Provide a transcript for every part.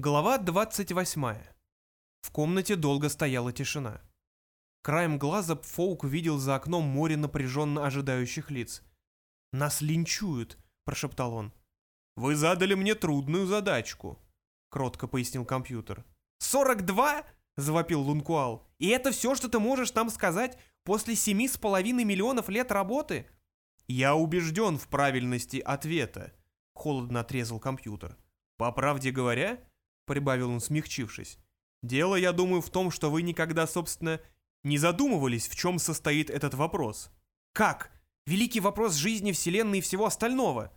Глава 28. В комнате долго стояла тишина. Краем глаза Фоук видел за окном море напряженно ожидающих лиц. «Нас линчуют», — прошептал он. «Вы задали мне трудную задачку», — кротко пояснил компьютер. «Сорок два?» — завопил Лункуал. «И это все, что ты можешь нам сказать после семи с половиной миллионов лет работы?» «Я убежден в правильности ответа», — холодно отрезал компьютер. «По правде говоря, прибавил он, смягчившись. «Дело, я думаю, в том, что вы никогда, собственно, не задумывались, в чем состоит этот вопрос». «Как? Великий вопрос жизни, Вселенной и всего остального?»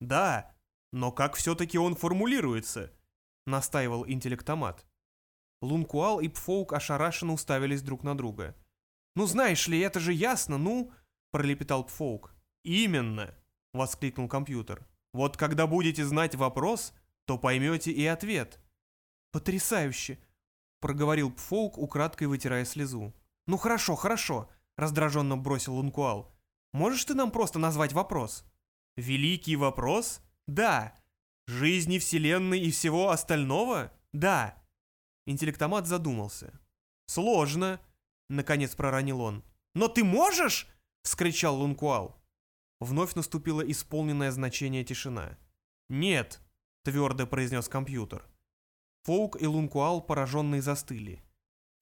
«Да, но как все-таки он формулируется?» — настаивал интеллектомат. Лункуал и Пфоук ошарашенно уставились друг на друга. «Ну знаешь ли, это же ясно, ну...» — пролепетал Пфоук. «Именно!» — воскликнул компьютер. «Вот когда будете знать вопрос, то поймете и ответ». «Потрясающе!» — проговорил Пфоук, украдкой вытирая слезу. «Ну хорошо, хорошо», — раздраженно бросил Лункуал. «Можешь ты нам просто назвать вопрос?» «Великий вопрос? Да. Жизни Вселенной и всего остального? Да». Интеллектомат задумался. «Сложно», — наконец проронил он. «Но ты можешь?» — вскричал Лункуал. Вновь наступила исполненное значение тишина. «Нет», — твердо произнес компьютер. Фоук и Лункуал пораженные застыли.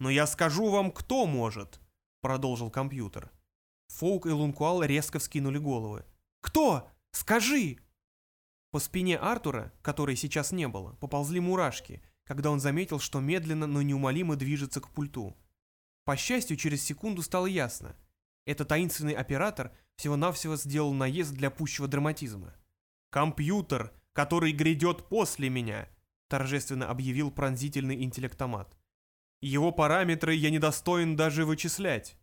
«Но я скажу вам, кто может!» — продолжил компьютер. Фоук и Лункуал резко вскинули головы. «Кто? Скажи!» По спине Артура, которой сейчас не было, поползли мурашки, когда он заметил, что медленно, но неумолимо движется к пульту. По счастью, через секунду стало ясно. Этот таинственный оператор всего-навсего сделал наезд для пущего драматизма. «Компьютер, который грядет после меня!» Торжественно объявил пронзительный интеллектомат. Его параметры я недостоин даже вычислять.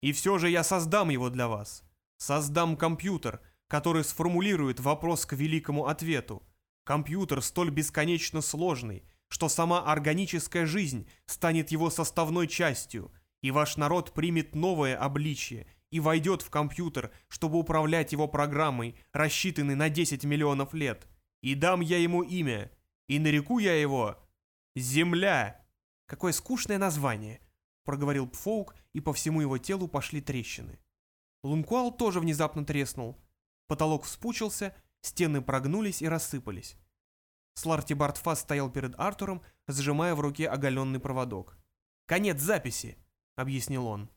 И все же я создам его для вас. Создам компьютер, который сформулирует вопрос к великому ответу. Компьютер столь бесконечно сложный, что сама органическая жизнь станет его составной частью, и ваш народ примет новое обличие и войдет в компьютер, чтобы управлять его программой, рассчитанной на 10 миллионов лет. И дам я ему имя и нареку я его «Земля». Какое скучное название, проговорил Пфоук, и по всему его телу пошли трещины. Лункуал тоже внезапно треснул. Потолок вспучился, стены прогнулись и рассыпались. Сларти Бартфас стоял перед Артуром, сжимая в руке оголенный проводок. «Конец записи», — объяснил он.